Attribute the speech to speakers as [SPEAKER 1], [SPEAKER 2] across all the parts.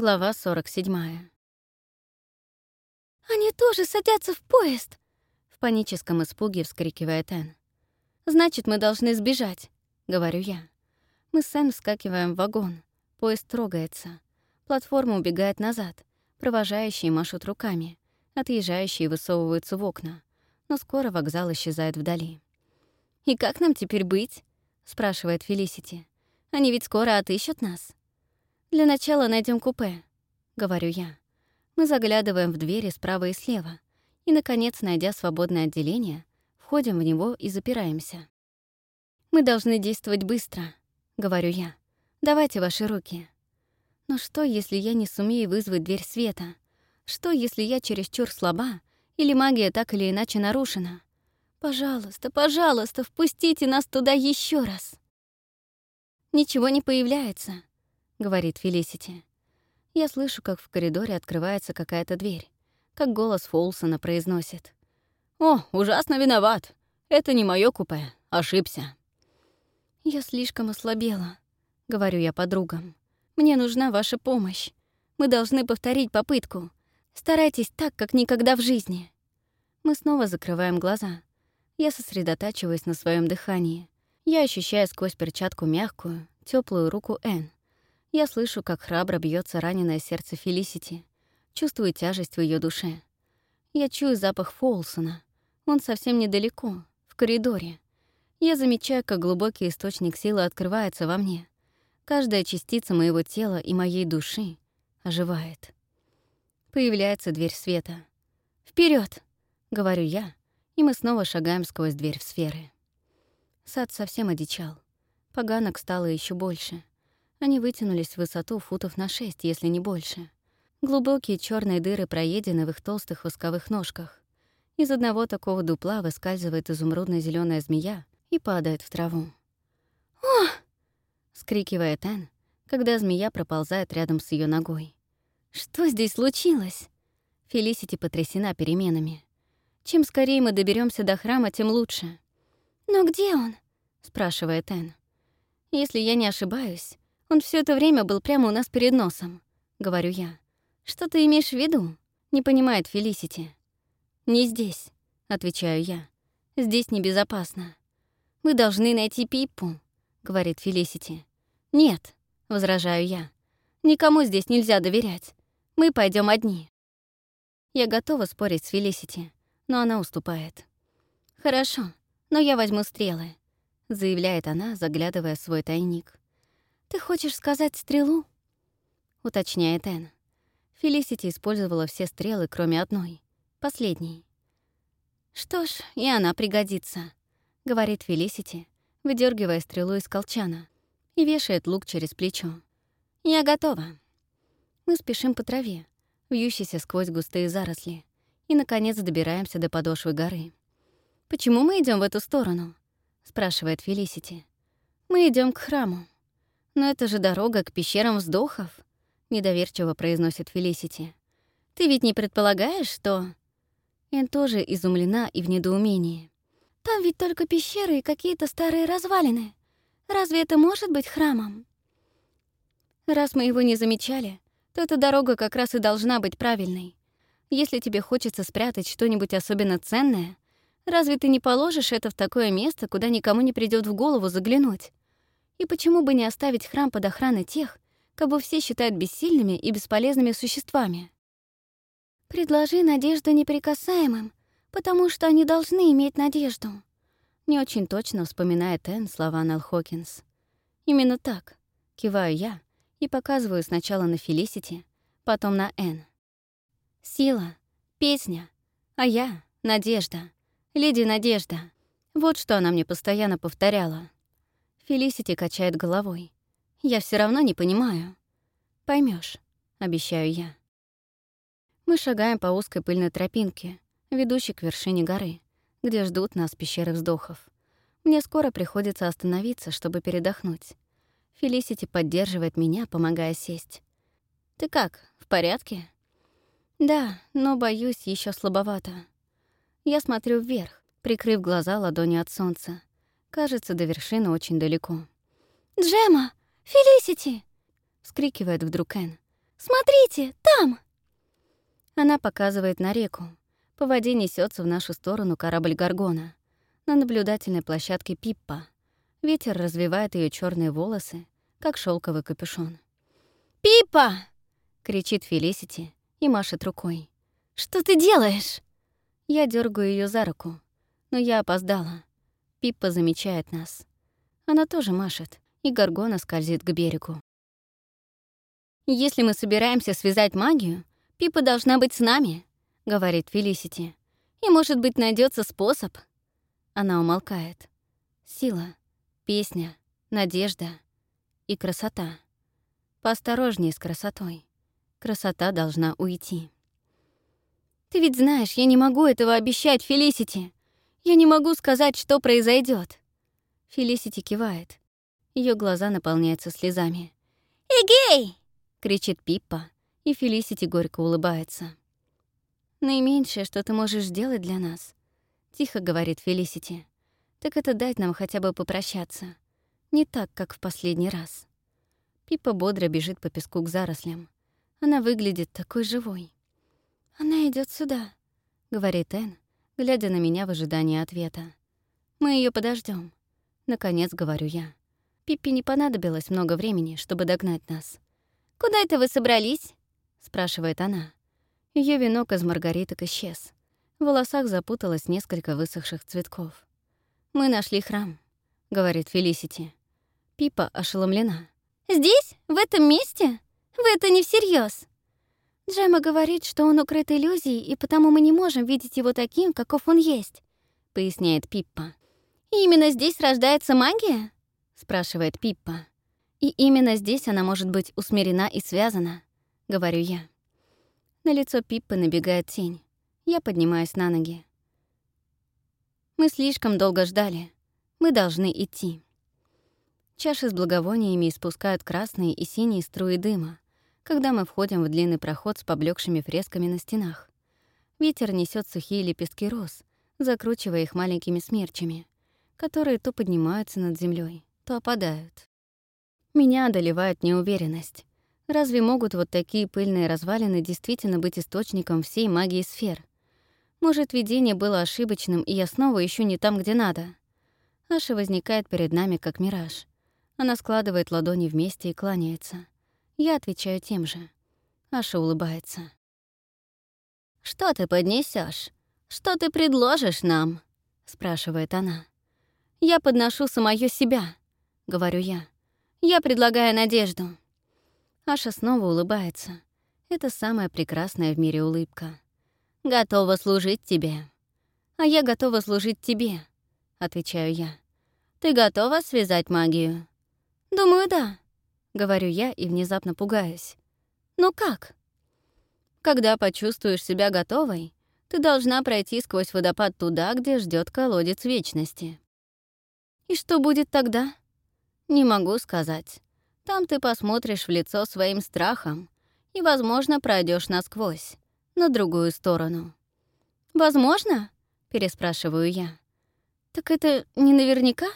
[SPEAKER 1] Глава 47.
[SPEAKER 2] «Они тоже садятся в поезд!»
[SPEAKER 1] В паническом испуге вскрикивает Энн. «Значит, мы должны сбежать», — говорю я. Мы с Энн вскакиваем в вагон. Поезд трогается. Платформа убегает назад. Провожающие машут руками. Отъезжающие высовываются в окна. Но скоро вокзал исчезает вдали. «И как нам теперь быть?» — спрашивает Фелисити. «Они ведь скоро отыщут нас». «Для начала найдем купе», — говорю я. Мы заглядываем в двери справа и слева, и, наконец, найдя свободное отделение, входим в него и запираемся. «Мы должны действовать быстро», — говорю я. «Давайте ваши руки». Но что, если я не сумею вызвать дверь света? Что, если я чересчур слаба, или магия так или иначе нарушена? Пожалуйста, пожалуйста, впустите нас туда еще раз. Ничего не появляется, говорит Фелисити. Я слышу, как в коридоре открывается какая-то дверь, как голос Фолсона произносит. «О, ужасно виноват. Это не мое купе. Ошибся». «Я слишком ослабела», — говорю я подругам. «Мне нужна ваша помощь. Мы должны повторить попытку. Старайтесь так, как никогда в жизни». Мы снова закрываем глаза. Я сосредотачиваюсь на своем дыхании. Я ощущаю сквозь перчатку мягкую, теплую руку Энн. Я слышу, как храбро бьется раненое сердце Фелисити, чувствую тяжесть в ее душе. Я чую запах Фолсона. Он совсем недалеко, в коридоре. Я замечаю, как глубокий источник силы открывается во мне. Каждая частица моего тела и моей души оживает. Появляется дверь света. Вперед! говорю я, и мы снова шагаем сквозь дверь в сферы. Сад совсем одичал. Поганок стало еще больше — они вытянулись в высоту футов на шесть, если не больше. Глубокие черные дыры проедены в их толстых восковых ножках. Из одного такого дупла выскальзывает изумрудно зеленая змея и падает в траву.
[SPEAKER 2] «О!»
[SPEAKER 1] — скрикивает Энн, когда змея проползает рядом с ее ногой. «Что здесь случилось?» Фелисити потрясена переменами. «Чем скорее мы доберемся до храма, тем лучше».
[SPEAKER 2] «Но где он?»
[SPEAKER 1] — спрашивает Энн. «Если я не ошибаюсь, он все это время был прямо у нас перед носом, говорю я. Что ты имеешь в виду? Не понимает Фелисити. Не здесь, отвечаю я. Здесь небезопасно. Мы должны найти Пиппу, говорит Фелисити. Нет, возражаю я. Никому здесь нельзя доверять. Мы пойдем одни. Я готова спорить с Фелисити, но она уступает. «Хорошо, но я возьму стрелы», — заявляет она, заглядывая в свой тайник. «Ты хочешь сказать стрелу?» — уточняет Энн. Фелисити использовала все стрелы, кроме одной, последней. «Что ж, и она пригодится», — говорит Фелисити, выдергивая стрелу из колчана и вешает лук через плечо. «Я готова». Мы спешим по траве, вьющейся сквозь густые заросли, и, наконец, добираемся до подошвы горы. «Почему мы идем в эту сторону?» — спрашивает Фелисити. «Мы идем к храму». «Но это же дорога к пещерам вздохов», — недоверчиво произносит Фелисити. «Ты ведь не предполагаешь, что...» Эн тоже изумлена и в недоумении.
[SPEAKER 2] «Там ведь только пещеры и какие-то старые развалины. Разве это может быть храмом?»
[SPEAKER 1] «Раз мы его не замечали, то эта дорога как раз и должна быть правильной. Если тебе хочется спрятать что-нибудь особенно ценное, разве ты не положишь это в такое место, куда никому не придет в голову заглянуть? И почему бы не оставить храм под охраной тех, кого все считают бессильными и бесполезными существами?
[SPEAKER 2] «Предложи надежду неприкасаемым, потому что они должны иметь надежду»,
[SPEAKER 1] не очень точно вспоминает Энн слова Нелл Хокинс. «Именно так», — киваю я и показываю сначала на Фелисити, потом на Энн. «Сила, песня, а я — надежда, леди Надежда». Вот что она мне постоянно повторяла. Фелисити качает головой. «Я все равно не понимаю». Поймешь, обещаю я. Мы шагаем по узкой пыльной тропинке, ведущей к вершине горы, где ждут нас пещеры вздохов. Мне скоро приходится остановиться, чтобы передохнуть. Фелисити поддерживает меня, помогая сесть. «Ты как, в порядке?» «Да, но, боюсь, еще слабовато». Я смотрю вверх, прикрыв глаза ладонью от солнца. Кажется, до вершины очень далеко.
[SPEAKER 2] «Джема! Фелисити!»
[SPEAKER 1] — вскрикивает вдруг Энн.
[SPEAKER 2] Смотрите, там!»
[SPEAKER 1] Она показывает на реку. По воде несется в нашу сторону корабль Гаргона. На наблюдательной площадке Пиппа. Ветер развивает ее черные волосы, как шелковый капюшон.
[SPEAKER 2] «Пиппа!»
[SPEAKER 1] — кричит Фелисити и машет рукой.
[SPEAKER 2] «Что ты делаешь?»
[SPEAKER 1] Я дергаю ее за руку, но я опоздала. Пиппа замечает нас. Она тоже машет, и Гаргона скользит к берегу. «Если мы собираемся связать магию, Пиппа должна быть с нами», — говорит Фелисити. «И, может быть, найдется способ». Она умолкает. Сила, песня, надежда и красота. Поосторожнее с красотой. Красота должна уйти. «Ты ведь знаешь, я не могу этого обещать, Фелисити. Я не могу сказать, что произойдет. Фелисити кивает. Ее глаза наполняются слезами.
[SPEAKER 2] «Эгей!»
[SPEAKER 1] — кричит Пиппа, и Фелисити горько улыбается. «Наименьшее, что ты можешь сделать для нас», — тихо говорит Фелисити, «так это дать нам хотя бы попрощаться. Не так, как в последний раз». Пиппа бодро бежит по песку к зарослям. Она выглядит такой живой. «Она идет сюда», — говорит Энн, глядя на меня в ожидании ответа. «Мы ее подождем. Наконец, говорю я. Пиппи не понадобилось много времени, чтобы догнать нас.
[SPEAKER 2] «Куда это вы собрались?»
[SPEAKER 1] — спрашивает она. Ее венок из маргариток исчез. В волосах запуталось несколько высохших цветков. «Мы нашли храм», — говорит Фелисити. Пипа ошеломлена.
[SPEAKER 2] «Здесь? В этом месте? Вы это не всерьез. Джема говорит, что он укрыт иллюзией, и потому мы не можем видеть его таким, каков он есть», — поясняет Пиппа.
[SPEAKER 1] «И именно здесь рождается магия?» — спрашивает Пиппа. «И именно здесь она может быть усмирена и связана», — говорю я. На лицо Пиппы набегает тень. Я поднимаюсь на ноги. Мы слишком долго ждали. Мы должны идти. Чаши с благовониями испускают красные и синие струи дыма, когда мы входим в длинный проход с поблекшими фресками на стенах. Ветер несет сухие лепестки роз, закручивая их маленькими смерчами которые то поднимаются над землей, то опадают. Меня одолевает неуверенность. Разве могут вот такие пыльные развалины действительно быть источником всей магии сфер? Может, видение было ошибочным, и я снова ищу не там, где надо? Аша возникает перед нами, как мираж. Она складывает ладони вместе и кланяется. Я отвечаю тем же. Аша улыбается. «Что ты поднесешь? Что ты предложишь нам?» — спрашивает она. «Я подношу самое себя», — говорю я. «Я предлагаю надежду». Аша снова улыбается. Это самая прекрасная в мире улыбка. «Готова служить тебе». «А я готова служить тебе», — отвечаю я. «Ты готова связать магию?»
[SPEAKER 2] «Думаю, да», —
[SPEAKER 1] говорю я и внезапно пугаюсь.
[SPEAKER 2] «Ну как?»
[SPEAKER 1] «Когда почувствуешь себя готовой, ты должна пройти сквозь водопад туда, где ждет колодец вечности.
[SPEAKER 2] И что будет тогда?
[SPEAKER 1] Не могу сказать. Там ты посмотришь в лицо своим страхом и, возможно, пройдешь насквозь, на другую сторону.
[SPEAKER 2] «Возможно?»
[SPEAKER 1] — переспрашиваю я.
[SPEAKER 2] «Так это не наверняка?»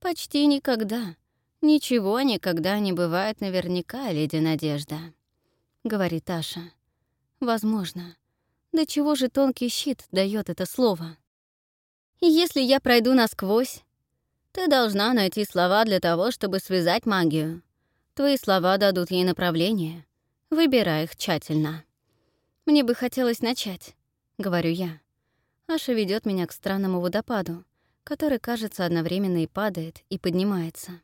[SPEAKER 1] «Почти никогда. Ничего никогда не бывает наверняка, леди Надежда», — говорит Аша. «Возможно. До чего же тонкий щит дает это слово?» «И если я пройду насквозь, ты должна найти слова для того, чтобы связать магию. Твои слова дадут ей направление. Выбирай их тщательно. Мне бы хотелось начать, говорю я. Аша ведет меня к странному водопаду, который, кажется, одновременно и падает, и поднимается.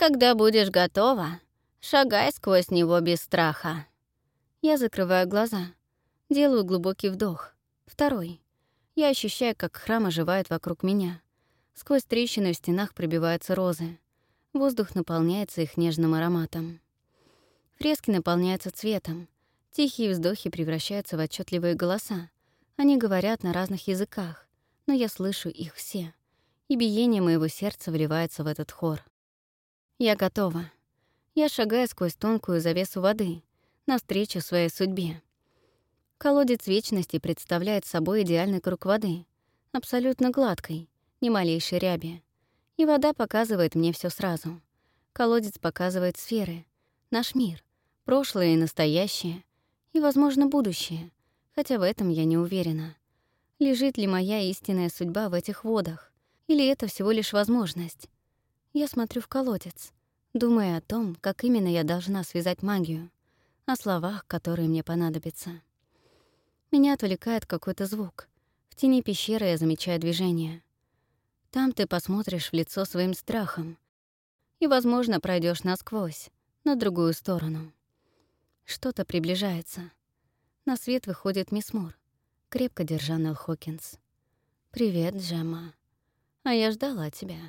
[SPEAKER 1] Когда будешь готова, шагай сквозь него без страха. Я закрываю глаза, делаю глубокий вдох. Второй. Я ощущаю, как храм оживает вокруг меня. Сквозь трещины в стенах пробиваются розы. Воздух наполняется их нежным ароматом. Фрески наполняются цветом. Тихие вздохи превращаются в отчетливые голоса. Они говорят на разных языках, но я слышу их все. И биение моего сердца вливается в этот хор. Я готова. Я шагаю сквозь тонкую завесу воды, навстречу своей судьбе. Колодец вечности представляет собой идеальный круг воды, абсолютно гладкой, ни малейшей ряби. И вода показывает мне все сразу. Колодец показывает сферы, наш мир, Прошлое и настоящее, и, возможно, будущее, хотя в этом я не уверена. Лежит ли моя истинная судьба в этих водах, или это всего лишь возможность? Я смотрю в колодец, думая о том, как именно я должна связать магию, о словах, которые мне понадобятся. Меня отвлекает какой-то звук. В тени пещеры я замечаю движение. Там ты посмотришь в лицо своим страхом и, возможно, пройдешь насквозь, на другую сторону. Что-то приближается. На свет выходит мисс Мур, крепко держа Нелл Хокинс. «Привет, Джемма. А я ждала тебя».